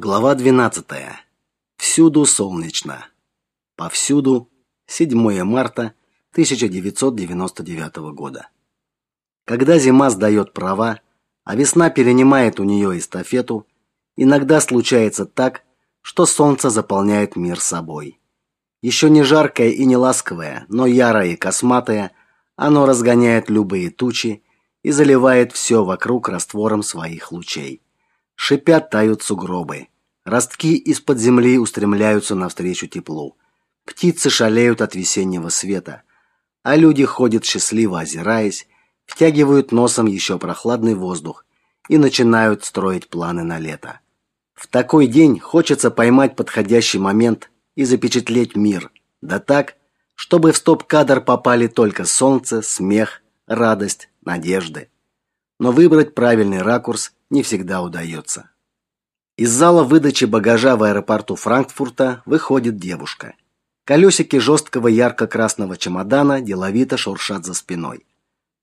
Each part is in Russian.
Глава 12. Всюду солнечно. Повсюду 7 марта 1999 года. Когда зима сдает права, а весна перенимает у нее эстафету, иногда случается так, что солнце заполняет мир собой. Еще не жаркое и не ласковое, но ярое и косматое, оно разгоняет любые тучи и заливает все вокруг раствором своих лучей. Шипят тают сугробы. Ростки из-под земли устремляются навстречу теплу. Птицы шалеют от весеннего света, а люди ходят счастливо озираясь, втягивают носом еще прохладный воздух и начинают строить планы на лето. В такой день хочется поймать подходящий момент и запечатлеть мир, да так, чтобы в стоп-кадр попали только солнце, смех, радость, надежды. Но выбрать правильный ракурс не всегда удается. Из зала выдачи багажа в аэропорту Франкфурта выходит девушка. Колесики жесткого ярко-красного чемодана деловито шуршат за спиной.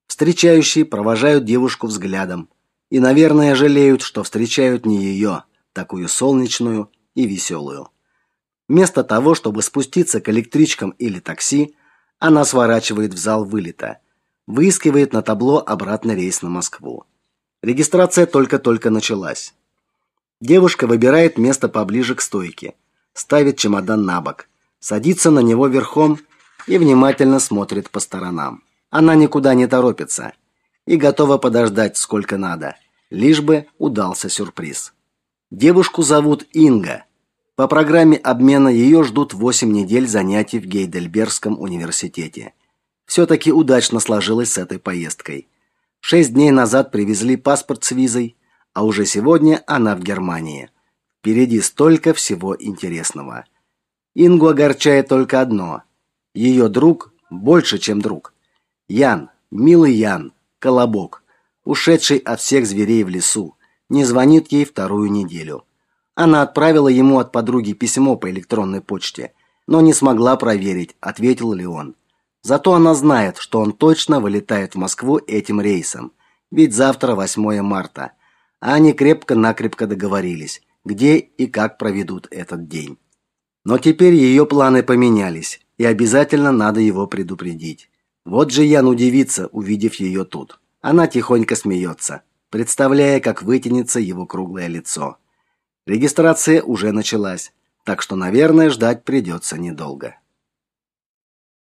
Встречающие провожают девушку взглядом и, наверное, жалеют, что встречают не ее, такую солнечную и веселую. Вместо того, чтобы спуститься к электричкам или такси, она сворачивает в зал вылета, выискивает на табло обратный рейс на Москву. Регистрация только-только началась. Девушка выбирает место поближе к стойке, ставит чемодан на бок, садится на него верхом и внимательно смотрит по сторонам. Она никуда не торопится и готова подождать сколько надо, лишь бы удался сюрприз. Девушку зовут Инга. По программе обмена ее ждут 8 недель занятий в Гейдельбергском университете. все таки удачно сложилось с этой поездкой. Шесть дней назад привезли паспорт с визой, а уже сегодня она в Германии. Впереди столько всего интересного. Ингу огорчает только одно: ее друг больше, чем друг. Ян, милый Ян, колобок, ушедший от всех зверей в лесу, не звонит ей вторую неделю. Она отправила ему от подруги письмо по электронной почте, но не смогла проверить, ответил ли он. Зато она знает, что он точно вылетает в Москву этим рейсом, ведь завтра 8 марта. А они крепко-накрепко договорились, где и как проведут этот день. Но теперь ее планы поменялись, и обязательно надо его предупредить. Вот же Ян удивится, увидев ее тут. Она тихонько смеется, представляя, как вытянется его круглое лицо. Регистрация уже началась, так что, наверное, ждать придется недолго.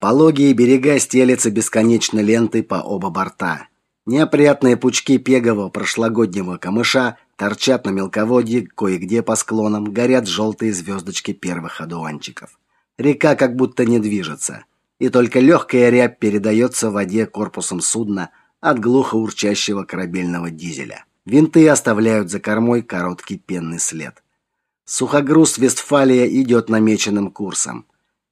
Пологие берега стелятся бесконечно лентой по оба борта. Неопрятные пучки пегового прошлогоднего камыша торчат на мелководье, кое-где по склонам горят желтые звездочки первых одуванчиков. Река как будто не движется, и только легкая рябь передается в воде корпусом судна от глухо урчащего корабельного дизеля. Винты оставляют за кормой короткий пенный след. Сухогруз Вестфалия идет намеченным курсом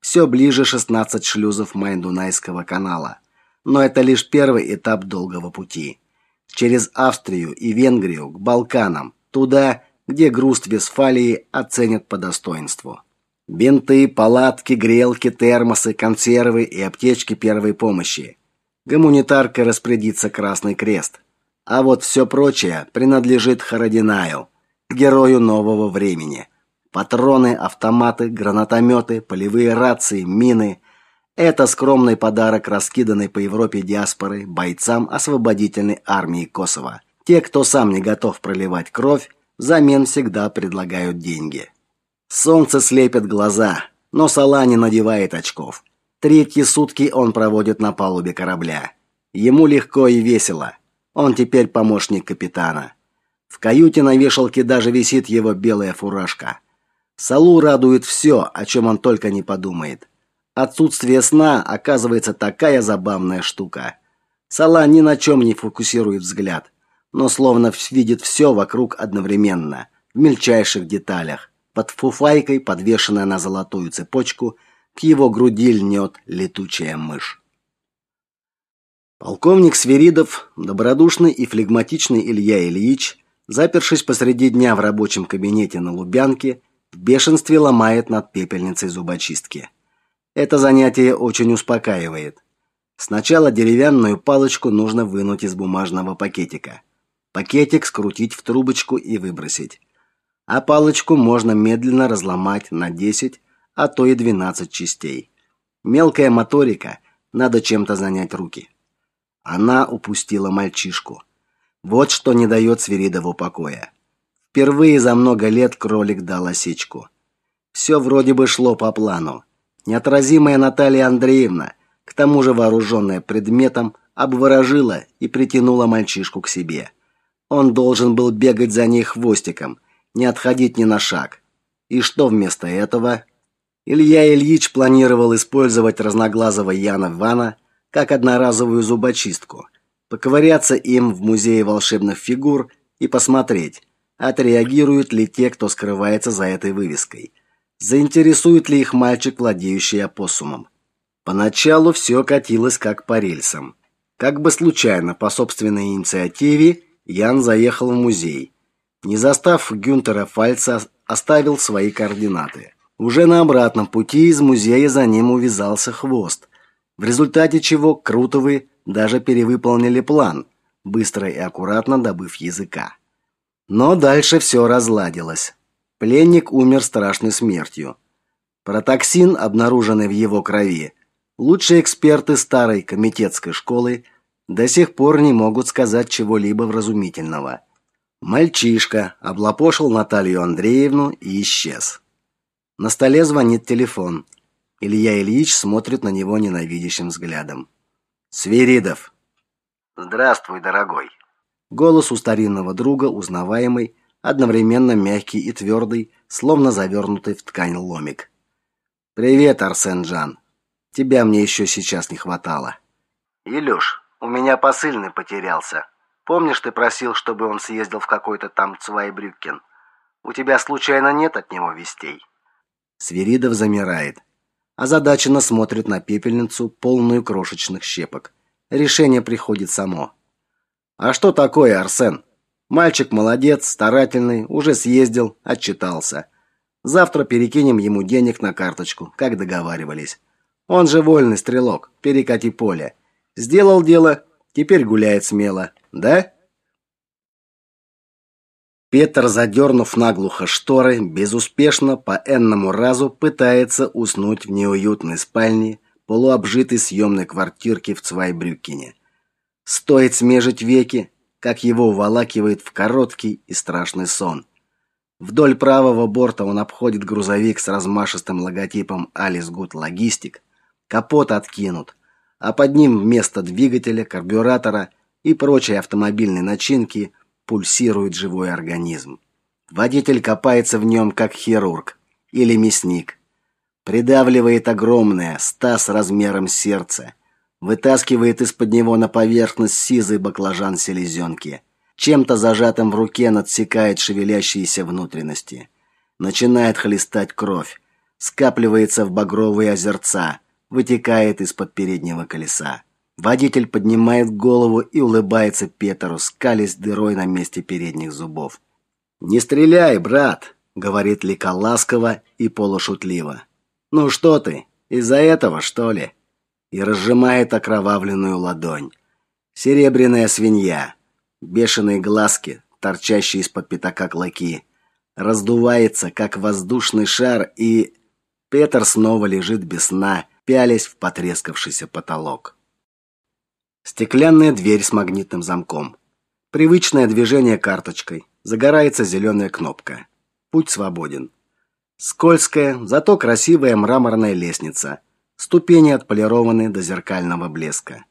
все ближе 16 шлюзов Майндунайского канала. Но это лишь первый этап долгого пути. Через Австрию и Венгрию к Балканам, туда, где груз Вестфалии оценят по достоинству. Бинты, палатки, грелки, термосы, консервы и аптечки первой помощи. Гуманитаркой распорядится Красный Крест. А вот все прочее принадлежит Харадинаю, герою нового времени – Патроны, автоматы, гранатометы, полевые рации, мины это скромный подарок раскиданной по Европе диаспоры бойцам освободительной армии Косово. Те, кто сам не готов проливать кровь, взамен всегда предлагают деньги. Солнце слепит глаза, но Сала не надевает очков. Третьи сутки он проводит на палубе корабля. Ему легко и весело. Он теперь помощник капитана. В каюте на вешалке даже висит его белая фуражка. Салу радует все, о чем он только не подумает. Отсутствие сна оказывается такая забавная штука. Сала ни на чем не фокусирует взгляд, но словно видит все вокруг одновременно, в мельчайших деталях. Под фуфайкой, подвешенная на золотую цепочку, к его груди льнет летучая мышь. Полковник Свиридов, добродушный и флегматичный Илья Ильич, запершись посреди дня в рабочем кабинете на Лубянке, в бешенстве ломает над пепельницей зубочистки. Это занятие очень успокаивает. Сначала деревянную палочку нужно вынуть из бумажного пакетика. Пакетик скрутить в трубочку и выбросить. а палочку можно медленно разломать на 10, а то и 12 частей. Мелкая моторика, надо чем-то занять руки. Она упустила мальчишку. Вот что не дает Свиридову покоя. Впервые за много лет кролик дал осечку. Все вроде бы шло по плану. Неотразимая Наталья Андреевна, к тому же вооруженная предметом, обворожила и притянула мальчишку к себе. Он должен был бегать за ней хвостиком, не отходить ни на шаг. И что вместо этого? Илья Ильич планировал использовать разноглазого Яна Вана как одноразовую зубочистку, поковыряться им в музее волшебных фигур и посмотреть, отреагируют ли те, кто скрывается за этой вывеской. Заинтересует ли их мальчик, владеющий опоссумом? Поначалу все катилось как по рельсам. Как бы случайно, по собственной инициативе, Ян заехал в музей. Не застав Гюнтера Фальца, оставил свои координаты. Уже на обратном пути из музея за ним увязался хвост – в результате чего Крутовы даже перевыполнили план, быстро и аккуратно добыв языка. Но дальше все разладилось. Пленник умер страшной смертью. Протоксин, обнаруженный в его крови, лучшие эксперты старой комитетской школы до сих пор не могут сказать чего-либо вразумительного. Мальчишка облапошил Наталью Андреевну и исчез. На столе звонит телефон. Илья Ильич смотрит на него ненавидящим взглядом. Свиридов. Здравствуй, дорогой. Голос у старинного друга узнаваемый, одновременно мягкий и твердый, словно завернутый в ткань ломик. Привет, Арсен Жан. Тебя мне еще сейчас не хватало. Илюш, у меня посыльный потерялся. Помнишь, ты просил, чтобы он съездил в какой-то там Цвайбрюккен? У тебя случайно нет от него вестей? Свиридов замирает озадаченно смотрит на пепельницу, полную крошечных щепок. Решение приходит само. А что такое, Арсен? Мальчик молодец, старательный, уже съездил, отчитался. Завтра перекинем ему денег на карточку, как договаривались. Он же вольный стрелок, перекати поле. Сделал дело, теперь гуляет смело, да? Петр, задернув наглухо шторы, безуспешно по энному разу пытается уснуть в неуютной спальне полуобжитой съемной квартирки в Цвайбрюкене. Стоит смежить веки, как его уволакивает в короткий и страшный сон. Вдоль правого борта он обходит грузовик с размашистым логотипом Alice Good Logistic. Капот откинут, а под ним вместо двигателя, карбюратора и прочей автомобильной начинки – пульсирует живой организм. Водитель копается в нем, как хирург или мясник. Придавливает огромное, стас размером сердце. Вытаскивает из-под него на поверхность сизый баклажан селезенки. Чем-то зажатым в руке надсекает шевелящиеся внутренности. Начинает хлестать кровь. Скапливается в багровые озерца. Вытекает из-под переднего колеса. Водитель поднимает голову и улыбается Петру, скалясь дырой на месте передних зубов. «Не стреляй, брат!» — говорит Лика ласково и полушутливо. «Ну что ты, из-за этого, что ли?» И разжимает окровавленную ладонь. Серебряная свинья, бешеные глазки, торчащие из-под пятака клыки, раздувается, как воздушный шар, и... Петр снова лежит без сна, пялясь в потрескавшийся потолок. Стеклянная дверь с магнитным замком. Привычное движение карточкой. Загорается зеленая кнопка. Путь свободен. Скользкая, зато красивая мраморная лестница. Ступени отполированы до зеркального блеска.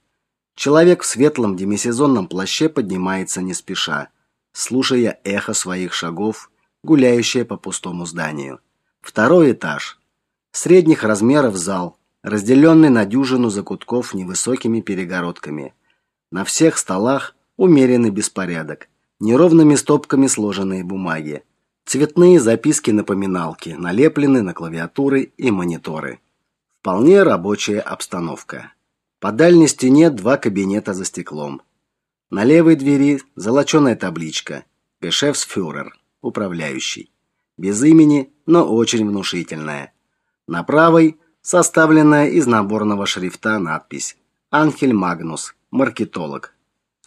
Человек в светлом демисезонном плаще поднимается не спеша, слушая эхо своих шагов, гуляющее по пустому зданию. Второй этаж. Средних размеров зал, разделенный на дюжину закутков невысокими перегородками. На всех столах умеренный беспорядок, неровными стопками сложенные бумаги, цветные записки-напоминалки, налеплены на клавиатуры и мониторы. Вполне рабочая обстановка. По дальней стене два кабинета за стеклом. На левой двери золоченая табличка «Гешефсфюрер», управляющий. Без имени, но очень внушительная. На правой составленная из наборного шрифта надпись «Анхель Магнус, маркетолог».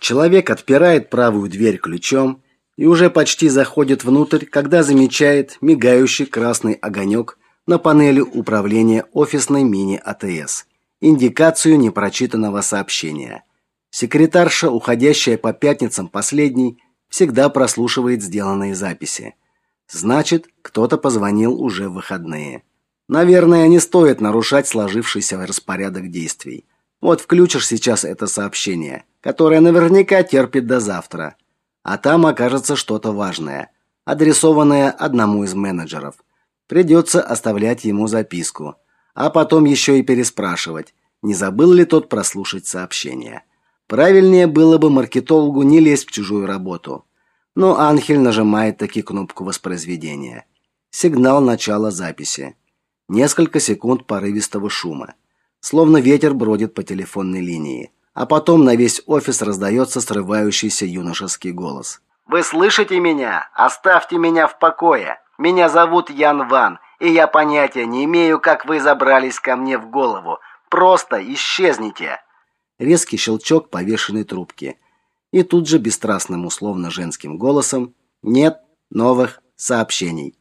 Человек отпирает правую дверь ключом и уже почти заходит внутрь, когда замечает мигающий красный огонек на панели управления офисной мини-АТС. Индикацию непрочитанного сообщения. Секретарша, уходящая по пятницам последней, всегда прослушивает сделанные записи. Значит, кто-то позвонил уже в выходные. Наверное, не стоит нарушать сложившийся распорядок действий. Вот включишь сейчас это сообщение, которое наверняка терпит до завтра, а там окажется что-то важное, адресованное одному из менеджеров. Придется оставлять ему записку, а потом еще и переспрашивать, не забыл ли тот прослушать сообщение. Правильнее было бы маркетологу не лезть в чужую работу. Но Анхель нажимает таки кнопку воспроизведения. Сигнал начала записи. Несколько секунд порывистого шума. Словно ветер бродит по телефонной линии. А потом на весь офис раздается срывающийся юношеский голос. «Вы слышите меня? Оставьте меня в покое. Меня зовут Ян Ван, и я понятия не имею, как вы забрались ко мне в голову. Просто исчезните!» резкий щелчок повешенной трубки. И тут же бесстрастным условно женским голосом «Нет новых сообщений».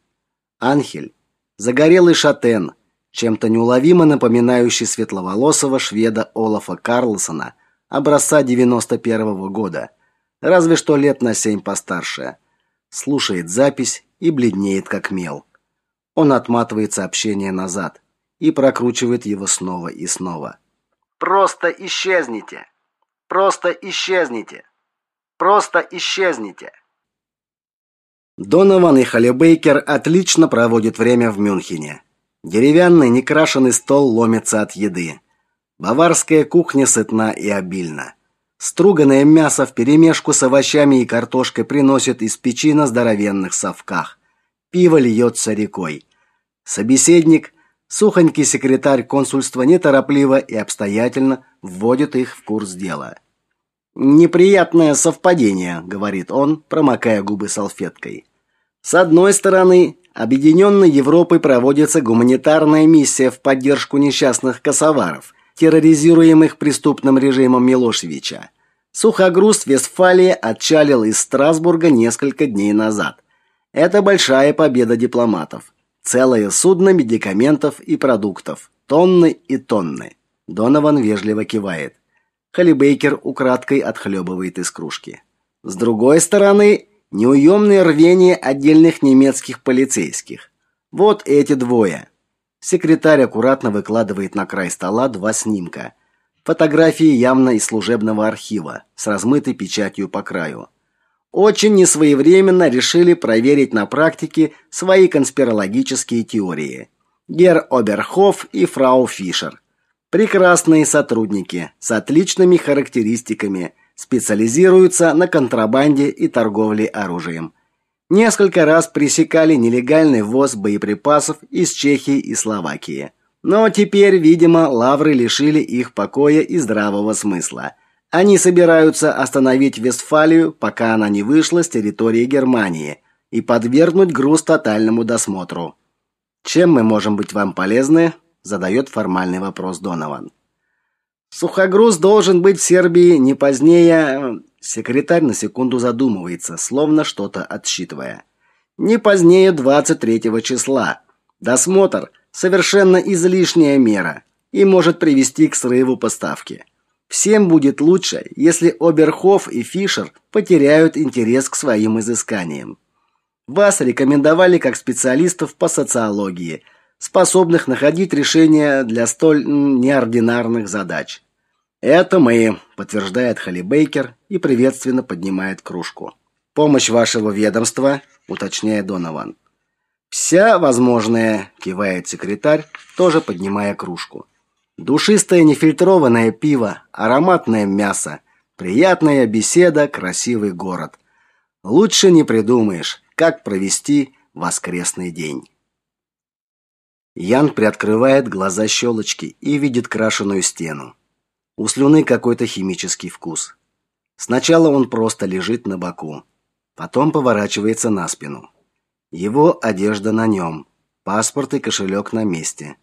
Анхель, загорелый шатен, чем-то неуловимо напоминающий светловолосого шведа Олафа Карлсона образца 91-го года, разве что лет на семь постарше, слушает запись и бледнеет как мел. Он отматывает сообщение назад и прокручивает его снова и снова. Просто исчезните. Просто исчезните. Просто исчезните. Донован и Халлебейкер отлично проводят время в Мюнхене. Деревянный некрашенный стол ломится от еды. Баварская кухня сытна и обильна. Струганное мясо вперемешку с овощами и картошкой приносят из печи на здоровенных совках. Пиво льется рекой. Собеседник Сухонький секретарь консульства неторопливо и обстоятельно вводит их в курс дела. «Неприятное совпадение», — говорит он, промокая губы салфеткой. «С одной стороны, Объединенной Европой проводится гуманитарная миссия в поддержку несчастных косоваров, терроризируемых преступным режимом Милошевича. Сухогруз Вестфалия отчалил из Страсбурга несколько дней назад. Это большая победа дипломатов. Целое судно медикаментов и продуктов. Тонны и тонны. Донован вежливо кивает. Халибейкер украдкой отхлебывает из кружки. С другой стороны, неуемное рвение отдельных немецких полицейских. Вот эти двое. Секретарь аккуратно выкладывает на край стола два снимка. Фотографии явно из служебного архива, с размытой печатью по краю очень несвоевременно решили проверить на практике свои конспирологические теории. Гер Оберхоф и фрау Фишер. Прекрасные сотрудники с отличными характеристиками, специализируются на контрабанде и торговле оружием. Несколько раз пресекали нелегальный ввоз боеприпасов из Чехии и Словакии. Но теперь, видимо, лавры лишили их покоя и здравого смысла – они собираются остановить Вестфалию, пока она не вышла с территории Германии, и подвергнуть груз тотальному досмотру. Чем мы можем быть вам полезны? задает формальный вопрос Донован. Сухогруз должен быть в Сербии не позднее, секретарь на секунду задумывается, словно что-то отсчитывая. Не позднее 23 числа. Досмотр совершенно излишняя мера и может привести к срыву поставки. Всем будет лучше, если Оберхоф и Фишер потеряют интерес к своим изысканиям. Вас рекомендовали как специалистов по социологии, способных находить решения для столь неординарных задач. Это мы, подтверждает Халли Бейкер и приветственно поднимает кружку. Помощь вашего ведомства, уточняет Донован. Вся возможная, кивает секретарь, тоже поднимая кружку. Душистое нефильтрованное пиво, ароматное мясо, приятная беседа, красивый город. Лучше не придумаешь, как провести воскресный день. Ян приоткрывает глаза щелочки и видит крашеную стену. У слюны какой-то химический вкус. Сначала он просто лежит на боку, потом поворачивается на спину. Его одежда на нем, паспорт и кошелек на месте.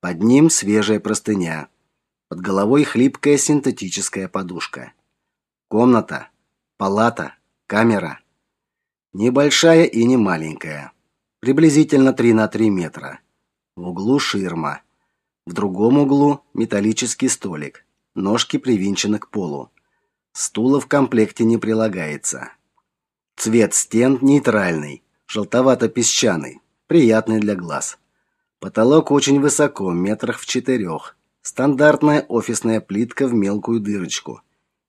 Под ним свежая простыня. Под головой хлипкая синтетическая подушка. Комната, палата, камера. Небольшая и не маленькая. Приблизительно 3 на 3 метра. В углу ширма. В другом углу металлический столик. Ножки привинчены к полу. Стула в комплекте не прилагается. Цвет стен нейтральный, желтовато-песчаный, приятный для глаз. Потолок очень высоко, метрах в четырех. Стандартная офисная плитка в мелкую дырочку.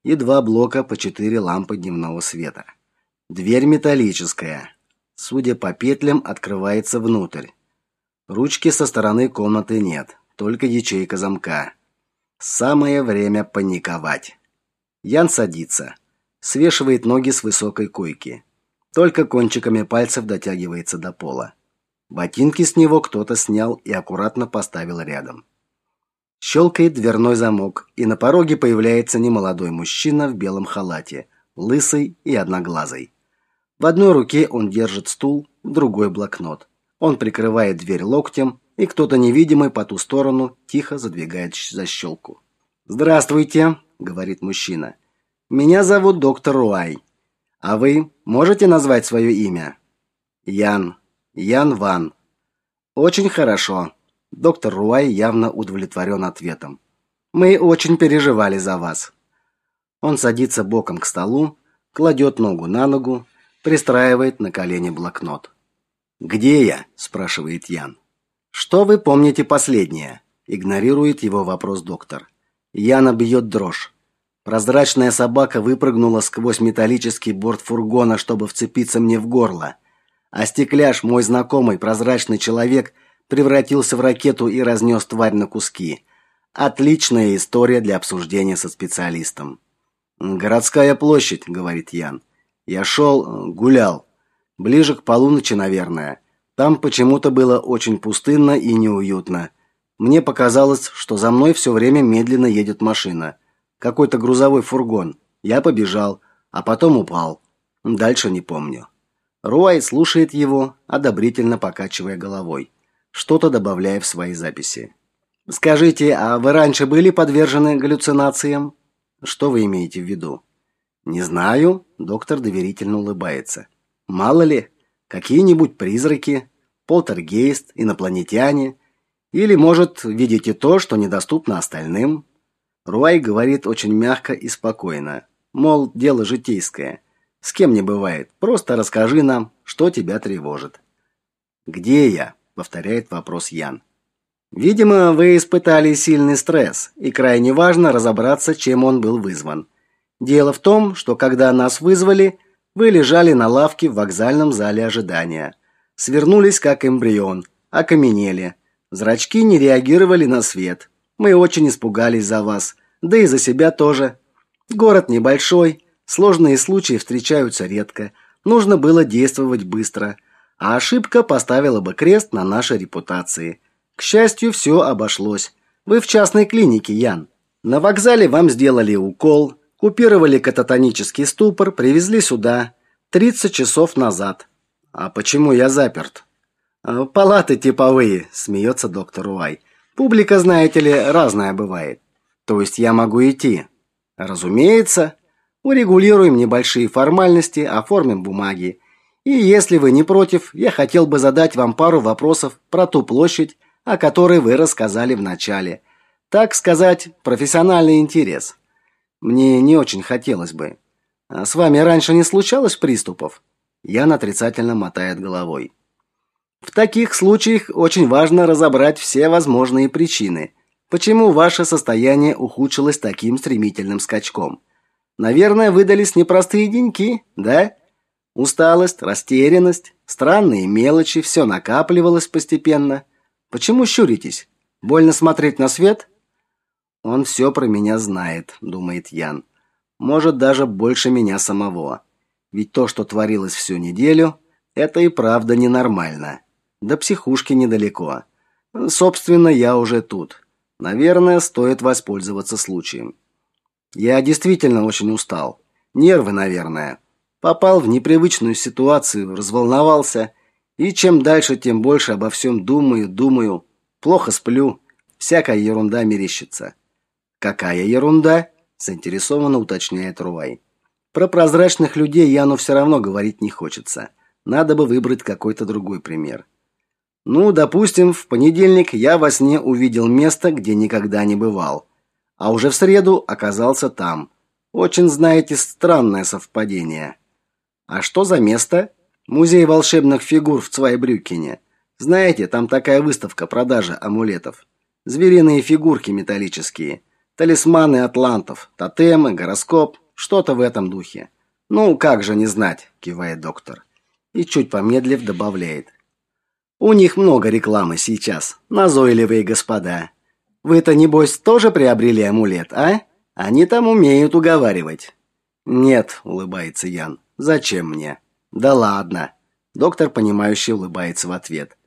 И два блока по четыре лампы дневного света. Дверь металлическая. Судя по петлям, открывается внутрь. Ручки со стороны комнаты нет, только ячейка замка. Самое время паниковать. Ян садится, свешивает ноги с высокой койки. Только кончиками пальцев дотягивается до пола. Ботинки с него кто-то снял и аккуратно поставил рядом. Щелкает дверной замок, и на пороге появляется немолодой мужчина в белом халате, лысый и одноглазый. В одной руке он держит стул, в другой блокнот. Он прикрывает дверь локтем, и кто-то невидимый по ту сторону тихо задвигает защелку. "Здравствуйте", говорит мужчина. "Меня зовут доктор Руай. А вы можете назвать свое имя?" "Ян", Ян Ван. Очень хорошо. Доктор Руай явно удовлетворен ответом. Мы очень переживали за вас. Он садится боком к столу, кладет ногу на ногу, пристраивает на колени блокнот. Где я? спрашивает Ян. Что вы помните последнее? игнорирует его вопрос доктор. Яна бьет дрожь. Прозрачная собака выпрыгнула сквозь металлический борт фургона, чтобы вцепиться мне в горло. А стекляш, мой знакомый прозрачный человек, превратился в ракету и разнес тварь на куски. Отличная история для обсуждения со специалистом. Городская площадь, говорит Ян. Я шел, гулял. Ближе к полуночи, наверное. Там почему-то было очень пустынно и неуютно. Мне показалось, что за мной все время медленно едет машина. Какой-то грузовой фургон. Я побежал, а потом упал. Дальше не помню. Руай слушает его, одобрительно покачивая головой, что-то добавляя в свои записи. Скажите, а вы раньше были подвержены галлюцинациям? Что вы имеете в виду? Не знаю, доктор доверительно улыбается. Мало ли, какие-нибудь призраки, полтергейст, инопланетяне, или, может, видите то, что недоступно остальным. Руай говорит очень мягко и спокойно, мол, дело житейское. С кем не бывает. Просто расскажи нам, что тебя тревожит. Где я? повторяет вопрос Ян. Видимо, вы испытали сильный стресс, и крайне важно разобраться, чем он был вызван. Дело в том, что когда нас вызвали, вы лежали на лавке в вокзальном зале ожидания. Свернулись как эмбрион, окаменели. Зрачки не реагировали на свет. Мы очень испугались за вас, да и за себя тоже. Город небольшой, Сложные случаи встречаются редко. Нужно было действовать быстро, а ошибка поставила бы крест на нашей репутации. К счастью, все обошлось. Вы в частной клинике, Ян. На вокзале вам сделали укол, купировали кататонический ступор, привезли сюда 30 часов назад. А почему я заперт? «А, палаты типовые, смеется доктор Уай. Публика, знаете ли, разная бывает. То есть я могу идти? Разумеется, Урегулируем небольшие формальности, оформим бумаги. И если вы не против, я хотел бы задать вам пару вопросов про ту площадь, о которой вы рассказали в начале. Так сказать, профессиональный интерес. Мне не очень хотелось бы. А с вами раньше не случалось приступов? Ян отрицательно мотает головой. В таких случаях очень важно разобрать все возможные причины, почему ваше состояние ухудшилось таким стремительным скачком. Наверное, выдались непростые деньки, да? Усталость, растерянность, странные мелочи, все накапливалось постепенно. Почему щуритесь? Больно смотреть на свет? Он все про меня знает, думает Ян. Может, даже больше меня самого. Ведь то, что творилось всю неделю, это и правда ненормально. До психушки недалеко. Собственно, я уже тут. Наверное, стоит воспользоваться случаем. Я действительно очень устал. Нервы, наверное. Попал в непривычную ситуацию, разволновался, и чем дальше, тем больше обо всем думаю, думаю. Плохо сплю, всякая ерунда мерещится. Какая ерунда? заинтересованно уточняет Руай. Про прозрачных людей Яну все равно говорить не хочется. Надо бы выбрать какой-то другой пример. Ну, допустим, в понедельник я во сне увидел место, где никогда не бывал, а уже в среду оказался там. Очень, знаете, странное совпадение. А что за место? Музей волшебных фигур в Цвайбрюкене. Знаете, там такая выставка продажи амулетов. Звериные фигурки металлические, талисманы атлантов, тотемы, гороскоп, что-то в этом духе. Ну, как же не знать, кивает доктор. И чуть помедлив добавляет: У них много рекламы сейчас, назойливые господа. Вы-то небось тоже приобрели амулет, а? Они там умеют уговаривать. Нет, улыбается Ян. Зачем мне? Да ладно. Доктор понимающе улыбается в ответ.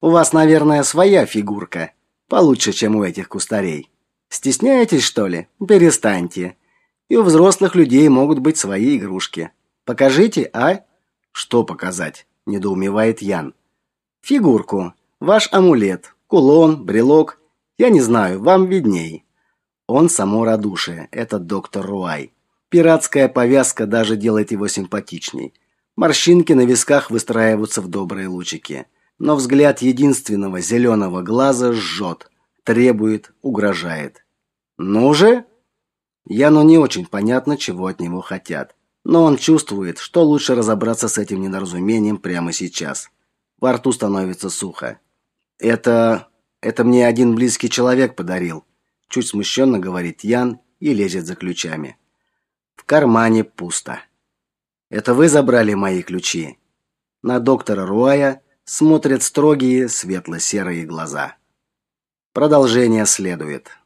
У вас, наверное, своя фигурка. Получше, чем у этих кустарей. Стесняетесь, что ли? Перестаньте. И у взрослых людей могут быть свои игрушки. Покажите, а? Что показать? недоумевает Ян. Фигурку, ваш амулет, кулон, брелок. Я не знаю, вам видней. Он само радушие, этот доктор Руай. Пиратская повязка даже делает его симпатичней. Морщинки на висках выстраиваются в добрые лучики но взгляд единственного зеленого глаза жжет, требует, угрожает. Ну же? Яну не очень понятно, чего от него хотят, но он чувствует, что лучше разобраться с этим недоразумением прямо сейчас. Во рту становится сухо. Это это мне один близкий человек подарил, чуть смущенно говорит Ян и лезет за ключами. В кармане пусто. Это вы забрали мои ключи. На доктора Руая смотрят строгие светло-серые глаза. Продолжение следует.